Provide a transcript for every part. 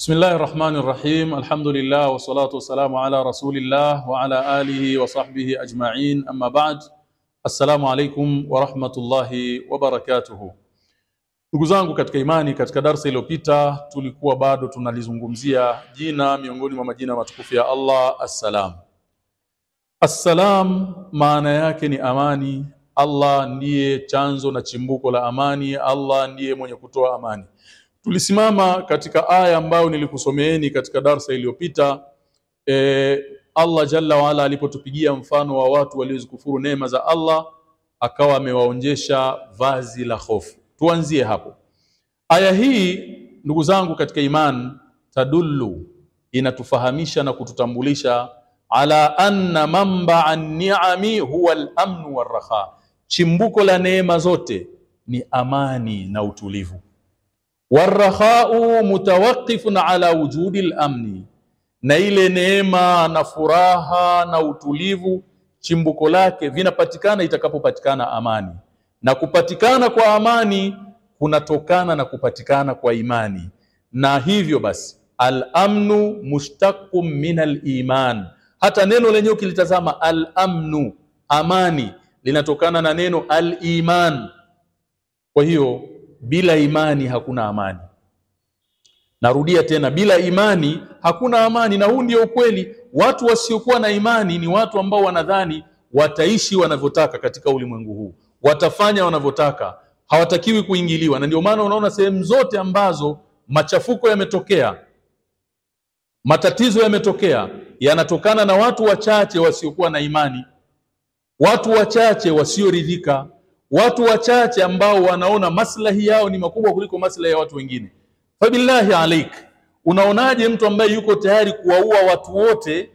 Bismillahi rahmani rahim alhamdulillah wassalatu wassalamu ala rasulillah wa ala alihi wa sahbihi ajma'in. Amma ba'd. Assalamu alaikum wa rahmatullahi wa barakatuhu. Ndugu zangu katika imani katika darsa iliyopita tulikuwa bado tunalizungumzia jina miongoni mwa majina matukufu ya Allah assalam. Assalam maana yake ni amani. Allah ndiye chanzo na chimbuko la amani. Allah ndiye mwenye kutoa amani tulisimama katika aya ambayo nilikusomeeni katika darsa iliyopita e, Allah jalla waala alipotupigia mfano wa watu waliozikufuru neema za Allah akawa amewaonjesha vazi la hofu. Tuanzie hapo. Aya hii ndugu zangu katika iman tadullu inatufahamisha na kututambulisha ala anna mambaa ni'ami huwa al-amn war-raha chimbuko la neema zote ni amani na utulivu warahau mutawaqifun ala wujudi al-amni, na ile neema na furaha na utulivu chimbuko lake vinapatikana itakapopatikana amani, na kupatikana kwa amani kunatokana na kupatikana kwa imani, na hivyo basi alamnu mushtaqu min aliman. Hata neno lenyewe ukilitazama alamnu, amani, linatokana na neno aliman. Kwa hiyo bila imani hakuna amani. Narudia tena, bila imani hakuna amani, na huu ndio ukweli. Watu wasiokuwa na imani ni watu ambao wanadhani wataishi wanavyotaka katika ulimwengu huu, watafanya wanavyotaka, hawatakiwi kuingiliwa. Na ndio maana unaona sehemu zote ambazo machafuko yametokea, matatizo yametokea, yanatokana na watu wachache wasiokuwa na imani, watu wachache wasioridhika watu wachache ambao wanaona maslahi yao ni makubwa kuliko maslahi ya watu wengine. Fabillahi alaik, unaonaje mtu ambaye yuko tayari kuwaua watu wote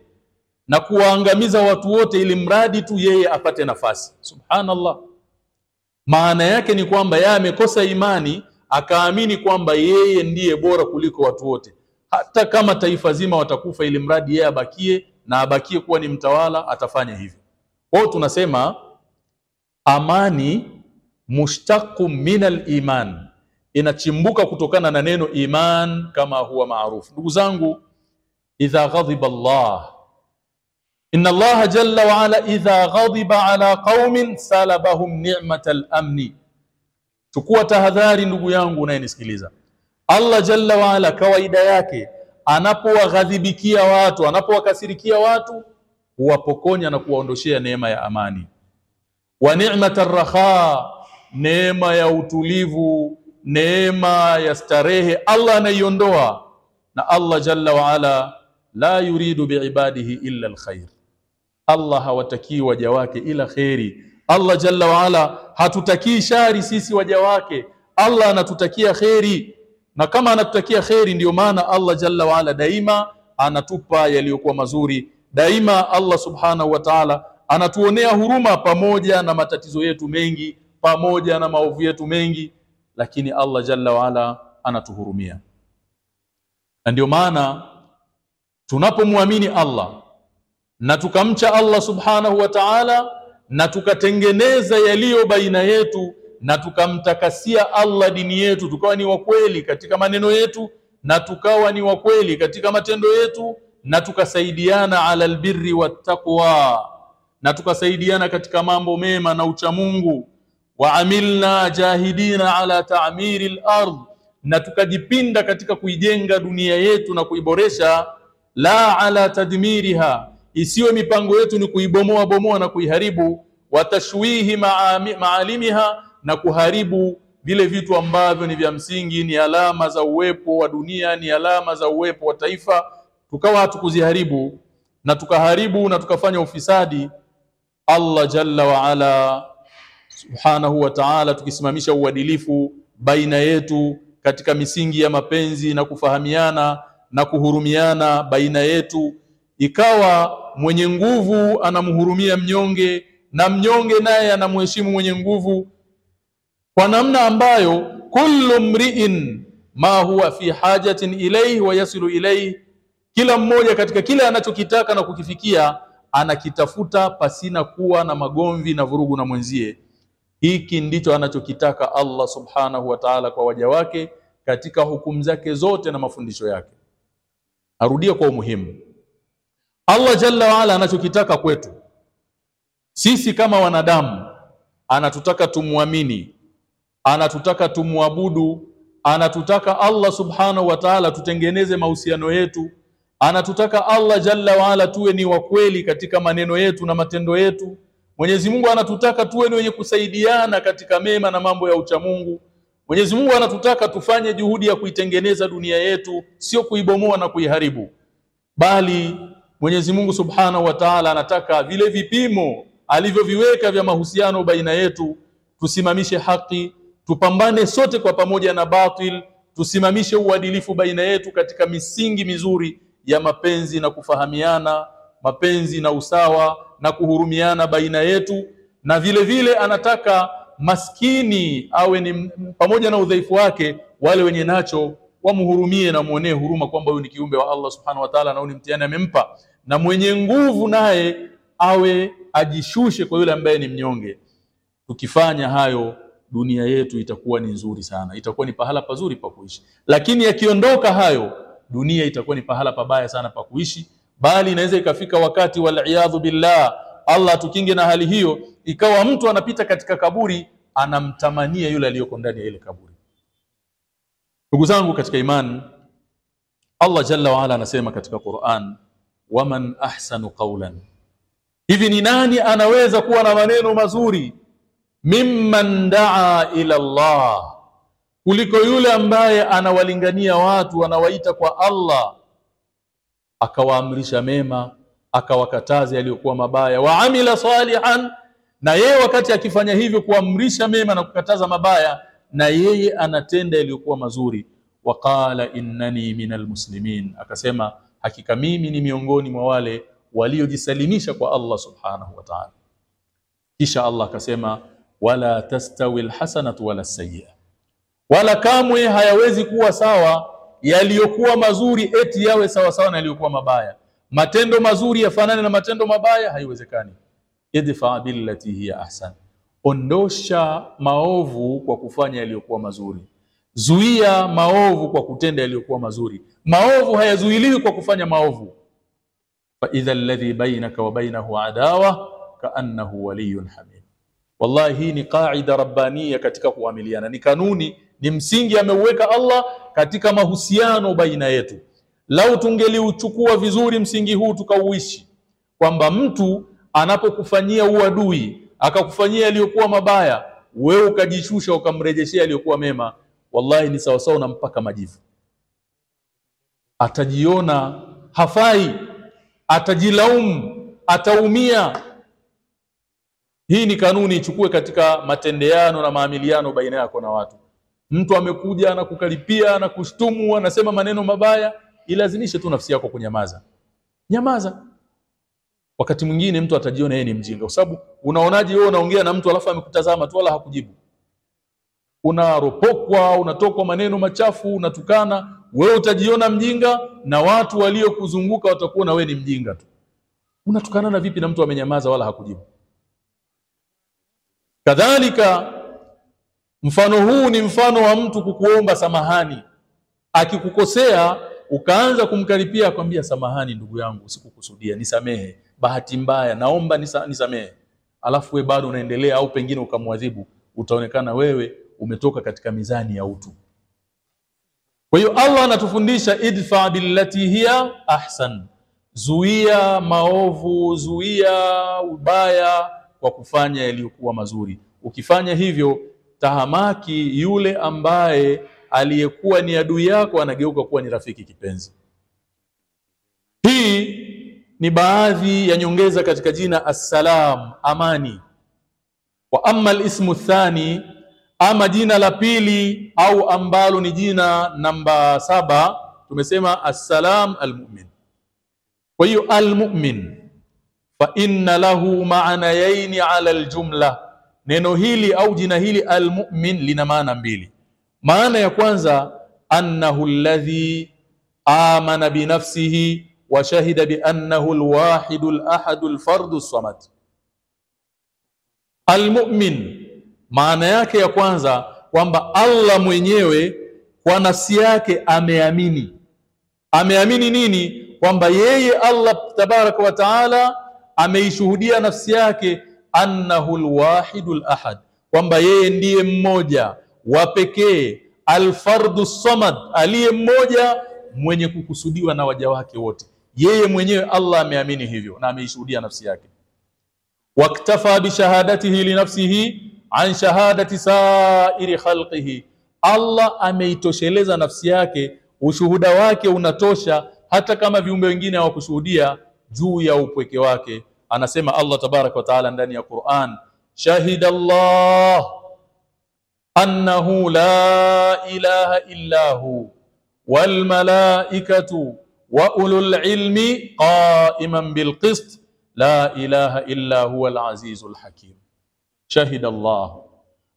na kuwaangamiza watu wote ili mradi tu yeye apate nafasi? Subhanallah. Maana yake ni kwamba yeye amekosa imani, akaamini kwamba yeye ndiye bora kuliko watu wote, hata kama taifa zima watakufa, ili mradi yeye abakie na abakie kuwa ni mtawala, atafanya hivyo. Kwao tunasema amani mushtaqu min aliman, inachimbuka kutokana na neno iman kama huwa maarufu. Ndugu zangu, idha ghadhiba Allah, inna Allah jalla wa ala idha ghadhiba ala qaumin salabahum ni'mat al-amni. Chukua tahadhari ndugu yangu unayenisikiliza. Allah jalla wa ala kawaida yake anapowaghadhibikia watu, anapowakasirikia watu, huwapokonya na kuwaondoshea neema ya amani wa ni'mata ar-raha, neema ya utulivu, neema ya starehe, Allah anaiondoa. Na Allah jalla wa ala la yuridu biibadihi illa alkhair, Allah hawatakii waja wake ila kheri. Allah jalla wa ala hatutakii shari sisi waja wake, Allah anatutakia kheri, na kama anatutakia kheri, ndiyo maana Allah jalla wa ala daima anatupa yaliyokuwa mazuri. Daima Allah subhanahu wa ta'ala anatuonea huruma pamoja na matatizo yetu mengi, pamoja na maovu yetu mengi, lakini Allah jalla waala anatuhurumia. Na ndio maana tunapomwamini Allah na tukamcha Allah subhanahu wa ta'ala na tukatengeneza yaliyo baina yetu na tukamtakasia Allah dini yetu, tukawa ni wakweli katika maneno yetu na tukawa ni wakweli katika matendo yetu na tukasaidiana ala albirri wattaqwa na tukasaidiana katika mambo mema na uchamungu, wa amilna jahidina ala ta'miri al-ard, na tukajipinda katika kuijenga dunia yetu na kuiboresha, la ala tadmiriha, isiwe mipango yetu ni kuibomoa bomoa na kuiharibu, watashwihi maalimiha, na kuharibu vile vitu ambavyo ni vya msingi, ni alama za uwepo wa dunia, ni alama za uwepo wa taifa, tukawa hatukuziharibu na tukaharibu na tukafanya ufisadi Allah jalla wa ala subhanahu wa ta'ala, tukisimamisha uadilifu baina yetu katika misingi ya mapenzi na kufahamiana na kuhurumiana baina yetu, ikawa mwenye nguvu anamhurumia mnyonge na mnyonge naye anamheshimu mwenye nguvu, kwa namna ambayo kullu mri'in ma huwa fi hajatin ilayhi wa yasilu ilayhi, kila mmoja katika kile anachokitaka na kukifikia anakitafuta pasina kuwa na magomvi na vurugu na mwenzie. Hiki ndicho anachokitaka Allah subhanahu wa ta'ala kwa waja wake katika hukumu zake zote na mafundisho yake. Arudia kwa umuhimu Allah jalla waala anachokitaka kwetu sisi kama wanadamu anatutaka tumwamini anatutaka tumwabudu anatutaka Allah subhanahu wa ta'ala tutengeneze mahusiano yetu anatutaka Allah jalla waala tuwe ni wakweli katika maneno yetu na matendo yetu. Mwenyezi Mungu anatutaka tuwe ni wenye kusaidiana katika mema na mambo ya uchamungu Mwenyezi Mungu anatutaka tufanye juhudi ya kuitengeneza dunia yetu sio kuibomoa na kuiharibu. Bali Mwenyezi Mungu Subhanahu wa Ta'ala anataka vile vipimo alivyoviweka vya mahusiano baina yetu tusimamishe haki tupambane sote kwa pamoja na batil tusimamishe uadilifu baina yetu katika misingi mizuri ya mapenzi na kufahamiana mapenzi na usawa na kuhurumiana baina yetu na vile vile anataka maskini awe ni pamoja na udhaifu wake wale wenye nacho wamhurumie na muonee huruma kwamba huyu ni kiumbe wa Allah subhanahu wa ta'ala na huyu ni mtihani amempa na mwenye nguvu naye awe ajishushe kwa yule ambaye ni mnyonge. Tukifanya hayo dunia yetu itakuwa ni nzuri sana itakuwa ni pahala pazuri pa kuishi. Lakini yakiondoka hayo dunia itakuwa ni pahala pabaya sana pa kuishi bali inaweza ikafika wakati wal billah Allah tukinge na hali hiyo ikawa mtu anapita katika kaburi anamtamania yule aliyoko ndani ya ile kaburi. Ndugu zangu katika imani Allah jalla wa ala anasema katika Qur'an waman ahsanu qawlan. Hivi ni nani anaweza kuwa na maneno mazuri? Mimman daa ila Allah kuliko yule ambaye anawalingania watu anawaita kwa Allah akawaamrisha mema akawakataza yaliyokuwa mabaya. Wa amila salihan na yeye wakati akifanya hivyo kuamrisha mema na kukataza mabaya na yeye anatenda yaliyokuwa mazuri. Waqala innani minal muslimin akasema hakika mimi ni miongoni mwa wale waliojisalimisha kwa Allah subhanahu wa ta'ala. Kisha Allah akasema wala tastawi alhasanatu wala sayyi'a wala kamwe hayawezi kuwa sawa yaliyokuwa mazuri eti yawe sawa sawa na yaliyokuwa mabaya. Matendo mazuri yafanane na matendo mabaya haiwezekani. Idfa billati hiya ahsan. Ondosha maovu kwa kufanya yaliyokuwa mazuri. Zuia maovu kwa kutenda yaliyokuwa mazuri. Maovu hayazuiliwi kwa kufanya maovu. Fa idha alladhi bainaka wa bainahu adawa kaannahu waliyun hamim wallahi hii ni qaida rabbaniya katika kuamiliana. Ni kanuni ni msingi ameuweka Allah katika mahusiano baina yetu. Lau tungeliuchukua vizuri msingi huu tukauishi kwamba mtu anapokufanyia uadui akakufanyia yaliyokuwa mabaya wewe ukajishusha ukamrejeshea yaliyokuwa mema wallahi ni sawasawa na mpaka majivu. Atajiona hafai atajilaumu ataumia. Hii ni kanuni ichukue katika matendeano na maamiliano baina yako na watu mtu amekuja na kukaripia na kushtumu anasema maneno mabaya ilazimishe tu nafsi yako kunyamaza. Nyamaza. Wakati mwingine mtu atajiona yeye ni mjinga kwa sababu unaonaje wewe unaongea na mtu alafu amekutazama tu wala hakujibu. Unaropokwa unatokwa maneno machafu unatukana wewe utajiona mjinga na watu waliokuzunguka watakuwa na wewe ni mjinga tu. Unatukana na vipi na mtu amenyamaza wala hakujibu? Kadhalika mfano huu ni mfano wa mtu kukuomba samahani. Akikukosea ukaanza kumkaripia akwambia samahani ndugu yangu sikukusudia nisamehe. Bahati mbaya naomba nisa, nisamehe. Alafu we bado unaendelea au pengine ukamwadhibu utaonekana wewe umetoka katika mizani ya utu. Kwa hiyo Allah anatufundisha idfa billati hiya ahsan. Zuia maovu zuia ubaya kwa kufanya yaliyokuwa mazuri. Ukifanya hivyo tahamaki yule ambaye aliyekuwa ni adui yako anageuka kuwa ni rafiki kipenzi. Hii ni baadhi ya nyongeza katika jina assalam amani. Wa amma alismu thani ama jina la pili au ambalo ni jina namba saba tumesema assalam almu'min. Kwa hiyo almu'min fa inna lahu maanayaini ala aljumla neno hili au jina hili almu'min lina maana mbili. Maana ya kwanza annahu alladhi amana binafsihi wa shahida bi annahu alwahidu alahadu alfardu samad almu'min maana yake ya kwanza kwamba Allah mwenyewe kwa nafsi yake ameamini. Ameamini nini? Kwamba yeye Allah tabaraka wa taala ameishuhudia nafsi yake annahu lwahidu lahad, kwamba yeye ndiye mmoja wa pekee, alfardu samad, aliye mmoja mwenye kukusudiwa na waja wake wote. Yeye mwenyewe Allah ameamini hivyo na ameishuhudia nafsi yake. waktafa bishahadatihi linafsihi an shahadati sairi khalqihi, Allah ameitosheleza nafsi yake, ushuhuda wake unatosha hata kama viumbe wengine hawakushuhudia juu ya upweke wake. Anasema Allah tabaraka wa taala ndani ya Qur'an, shahida Allah annahu la ilaha illa hu wal malaikatu wa ulul ilmi qa'iman bil qist la ilaha illa huwa al azizul hakim. Shahida Allah,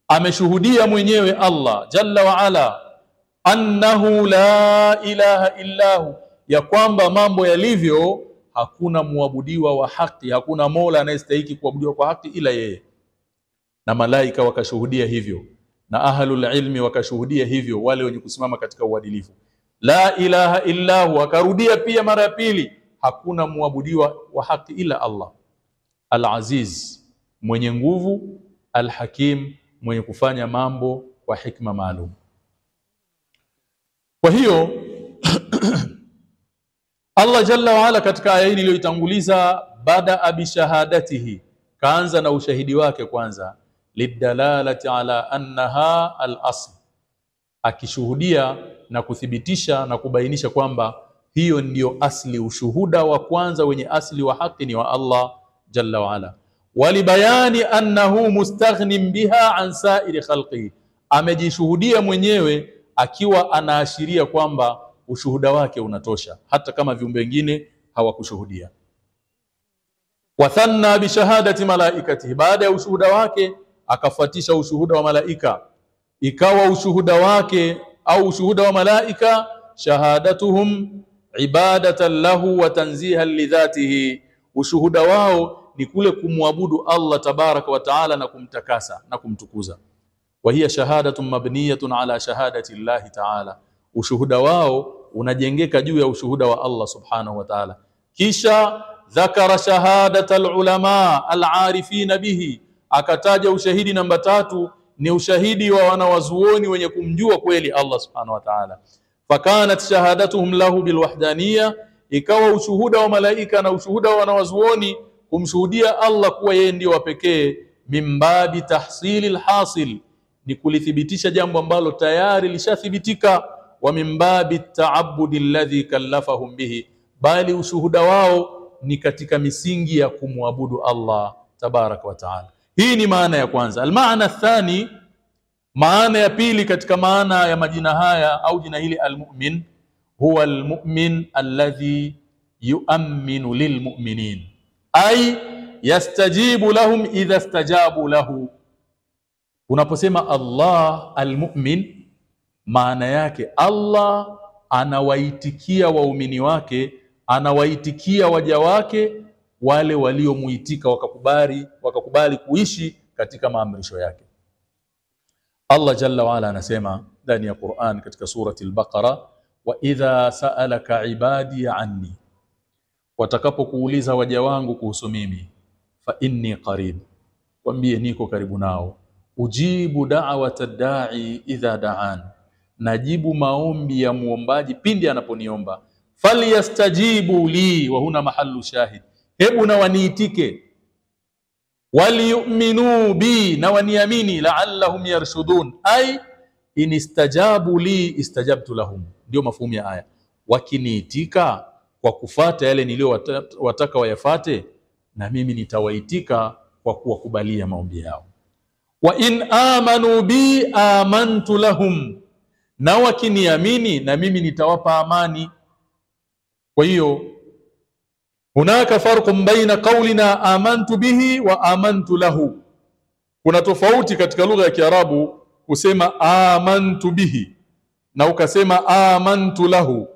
ameshuhudia mwenyewe Allah jalla wa ala, annahu la ilaha illa hu, ya kwamba mambo yalivyo hakuna muabudiwa wa haki, hakuna mola anayestahiki kuabudiwa kwa haki ila yeye, na malaika wakashuhudia hivyo, na ahlul ilmi wakashuhudia hivyo, wale wenye kusimama katika uadilifu. La ilaha illa hu, akarudia pia mara ya pili, hakuna muabudiwa wa haki ila Allah. Al-Aziz, mwenye nguvu, Al-Hakim, mwenye kufanya mambo kwa hikma maalum. Kwa hiyo Allah jalla waala katika aya hii iliyoitanguliza, badaa bishahadatihi, kaanza na ushahidi wake kwanza, lidalalati ala annaha alasl, akishuhudia na kuthibitisha na kubainisha kwamba hiyo ndiyo asli. Ushuhuda wa kwanza wenye asli wa haki ni wa Allah jalla waala. Walibayani annahu mustaghnin biha an sairi khalqihi, amejishuhudia mwenyewe akiwa anaashiria kwamba ushuhuda wake unatosha hata kama viumbe wengine hawakushuhudia. Wathanna bishahadati malaikatihi, baada ya ushuhuda wake akafuatisha ushuhuda wa malaika, ikawa ushuhuda wake au ushuhuda wa malaika shahadatuhum ibadatan lahu wa tanzihan lidhatihi, ushuhuda wao ni kule kumwabudu Allah tabaraka wa taala na kumtakasa na kumtukuza. Wa hiya shahadatun mabniyatun ala shahadati llahi taala, ushuhuda wao unajengeka juu ya ushuhuda wa Allah subhanahu wa ta'ala. Kisha dhakara shahadata alulama alarifina bihi, akataja ushahidi namba tatu ni ushahidi wa wanawazuoni wenye kumjua kweli Allah subhanahu wa ta'ala. Fakanat shahadatuhum lahu bilwahdaniya, ikawa ushuhuda wa malaika na ushuhuda wa wanawazuoni kumshuhudia Allah kuwa yeye ndio wa pekee, mimbadi tahsili lhasil, ni kulithibitisha jambo ambalo tayari lishathibitika wa min babi taabudi alladhi kallafahum bihi, bali ushuhuda wao ni katika misingi ya kumwabudu Allah tabaraka wa taala. Hii ni maana ya kwanza. Almaana thani, maana ya pili katika maana ya majina haya au jina hili almu'min, huwa almu'min alladhi yuaminu lilmu'minin, ay yastajibu lahum idha stajabu lahu. Unaposema Allah almu'min maana yake Allah anawaitikia waumini wake, anawaitikia waja wake wale waliomuitika wakakubali, wakakubali kuishi katika maamrisho yake. Allah jalla waala anasema ndani ya Qur'an katika surati al-Baqara, wa idha sa'alaka ibadi anni, watakapokuuliza waja wangu kuhusu mimi, fa inni qarib, kwambie niko karibu nao, ujibu da'wata da'i idha da'an najibu maombi ya muombaji pindi anaponiomba. falyastajibu li wa huna mahallu shahid, hebu na waniitike. waliyuminu bi, na waniamini. laallahum yarshudun, ai in istajabu li istajabtu lahum, ndio mafumu ya aya. Wakiniitika kwa kufata yale niliyowataka wayafate, na mimi nitawaitika kwa kuwakubalia maombi yao. wa in amanu bi amantu lahum na wakiniamini na mimi nitawapa amani. Kwa hiyo hunaka farqun baina qaulina amantu bihi wa amantu lahu, kuna tofauti katika lugha ya Kiarabu kusema amantu bihi na ukasema amantu lahu.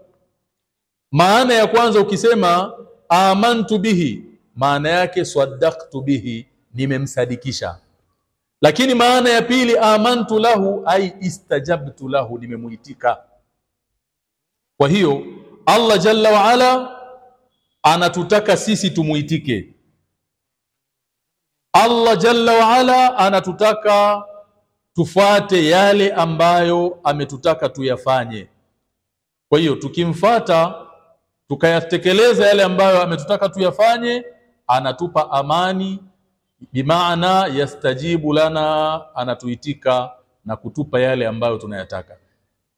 Maana ya kwanza ukisema amantu bihi, maana yake saddaqtu bihi, nimemsadikisha lakini maana ya pili amantu lahu ai istajabtu lahu, nimemuitika. Kwa hiyo Allah jalla wa ala anatutaka sisi tumuitike. Allah jalla wa ala anatutaka tufuate yale ambayo ametutaka tuyafanye. Kwa hiyo tukimfata tukayatekeleza yale ambayo ametutaka tuyafanye, anatupa amani, bimaana yastajibu lana, anatuitika na kutupa yale ambayo tunayataka.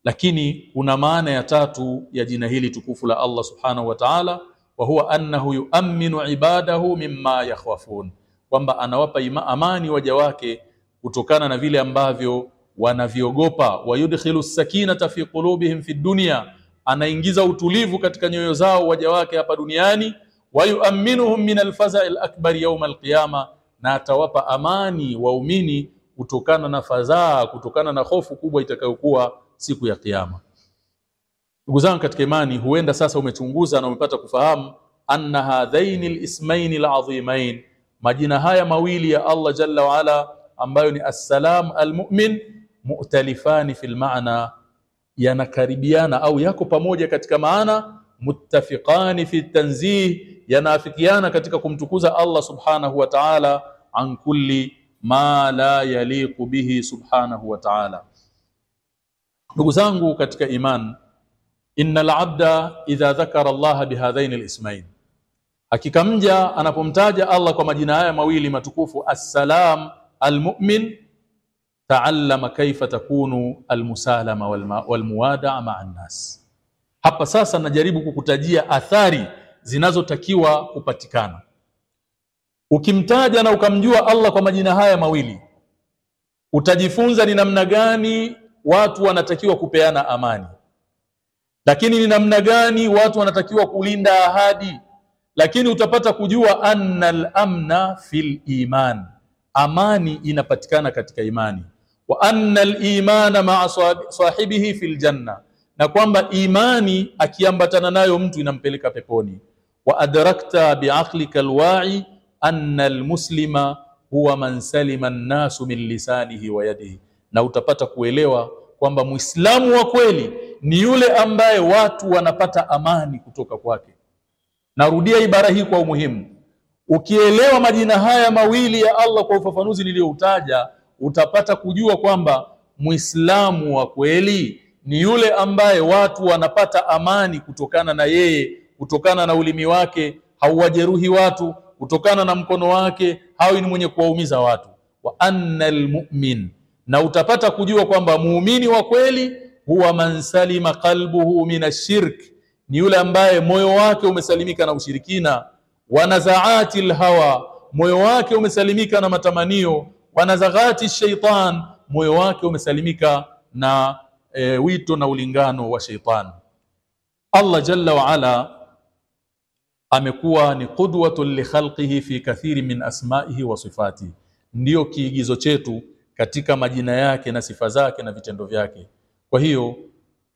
Lakini kuna maana ya tatu ya jina hili tukufu la Allah subhanahu wa ta'ala, wa huwa annahu yuamminu ibadahu mimma yakhwafun, kwamba anawapa ima amani waja wake kutokana na vile ambavyo wanavyogopa. Wayudkhilu sakinata fi qulubihim fi dunya, anaingiza utulivu katika nyoyo zao waja wake hapa duniani. Wayuamminuhum min alfazai alakbari yauma alqiyama, na atawapa amani waumini kutokana na fadhaa, kutokana na hofu kubwa itakayokuwa siku ya Kiyama. Ndugu zangu katika imani, huenda sasa umechunguza na umepata kufahamu anna hadhaini lismaini ladhimain, majina haya mawili ya Allah jalla waala ambayo ni assalam almu'min, mu'talifani fil maana, yanakaribiana au yako pamoja katika maana, muttafiqani fi tanzih, yanaafikiana katika kumtukuza Allah subhanahu wa ta'ala an kulli ma la yaliqu bihi subhanahu wa ta'ala. Ndugu zangu katika iman, innal abda idha dhakara Allah bihadhaini alismain, hakika mja anapomtaja Allah kwa majina haya mawili matukufu assalam almu'min, taallama kaifa takunu almusalama walmuwadaa maa nnas. Hapa sasa najaribu kukutajia athari zinazotakiwa kupatikana ukimtaja na ukamjua Allah kwa majina haya mawili, utajifunza ni namna gani watu wanatakiwa kupeana amani, lakini ni namna gani watu wanatakiwa kulinda ahadi, lakini utapata kujua anna al-amna fil iman, amani inapatikana katika imani, wa anna al-imana ma'a sahibihi fil janna, na kwamba imani akiambatana nayo mtu inampeleka peponi. wa adrakta biaqlika alwa'i anna almuslima huwa man salima nnasu min lisanihi wa yadihi, na utapata kuelewa kwamba mwislamu wa kweli ni yule ambaye watu wanapata amani kutoka kwake. Narudia ibara hii kwa umuhimu. Ukielewa majina haya mawili ya Allah kwa ufafanuzi niliyoutaja, utapata kujua kwamba mwislamu wa kweli ni yule ambaye watu wanapata amani kutokana na yeye, kutokana na ulimi wake, hauwajeruhi watu kutokana na mkono wake hawi ni mwenye kuwaumiza watu. wa anna almu'min, na utapata kujua kwamba muumini wa kweli huwa man salima qalbuhu min ashirk, ni yule ambaye moyo wake umesalimika na ushirikina. wa nazaati lhawa, moyo wake umesalimika na matamanio. wa nazaghati shaitan, moyo wake umesalimika na e, wito na ulingano wa shaitan. Allah jalla wa ala amekuwa ni qudwatun li khalqihi fi kathiri min asmaihi wa sifati, ndiyo kiigizo chetu katika majina yake na sifa zake na vitendo vyake. Kwa hiyo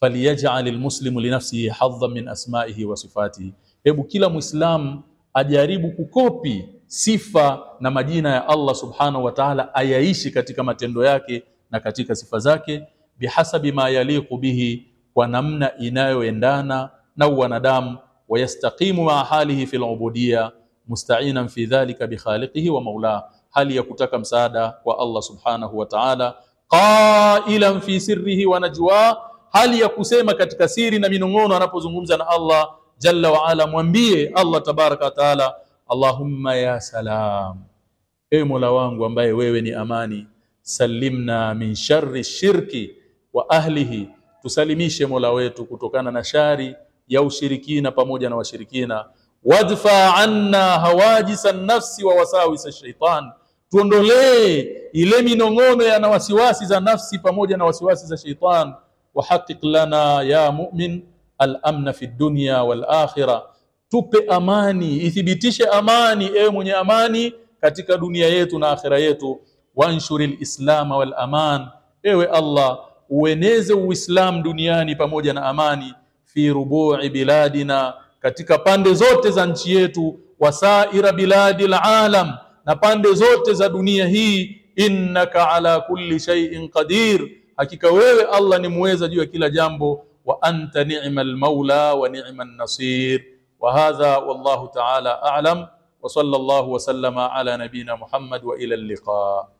faliyaj'al almuslimu linafsihi hadha min asmaihi wa sifatihi, hebu kila Muislamu ajaribu kukopi sifa na majina ya Allah subhanahu wa ta'ala, ayaishi katika matendo yake na katika sifa zake, bihasabi ma yaliqu bihi, kwa namna inayoendana na wanadamu wayastaqimu maa halihi fi lubudiya musta'inan fi dhalika bikhaliqihi wa maulah, hali ya kutaka msaada kwa Allah subhanahu wa ta'ala, qailan fi sirrihi wa najwa, hali ya kusema katika siri na minong'ono anapozungumza na Allah jalla wa ala. Mwambie Allah tabaraka wa taala, Allahumma ya salam, ewe Mola wangu ambaye wewe ni amani, salimna min sharri shirki wa ahlihi, tusalimishe Mola wetu kutokana na shari ya ushirikina pamoja na washirikina. Wadfa anna hawajisa nafsi wa wasawisa shaitan, tuondolee ile minong'ono ya na wasiwasi za nafsi pamoja na wasiwasi za shaitan. Wahaqiq lana ya mu'min al-amna fi dunya wal akhirah, tupe amani, ithibitishe amani, ewe mwenye amani katika dunia yetu na akhira yetu. Wanshuri lislama wal aman, ewe Allah ueneze Uislamu duniani pamoja na amani fi rubu'i biladina, katika pande zote za nchi yetu, wasaira biladi alalam, na pande zote za dunia hii. Innaka ala kulli shay'in qadir, hakika wewe Allah ni muweza juu ya kila jambo. wa anta ni'mal maula wa ni'man nasir wa hadha wallahu ta'ala a'lam wa sallallahu wa sallama ala nabina Muhammad wa ila al-liqa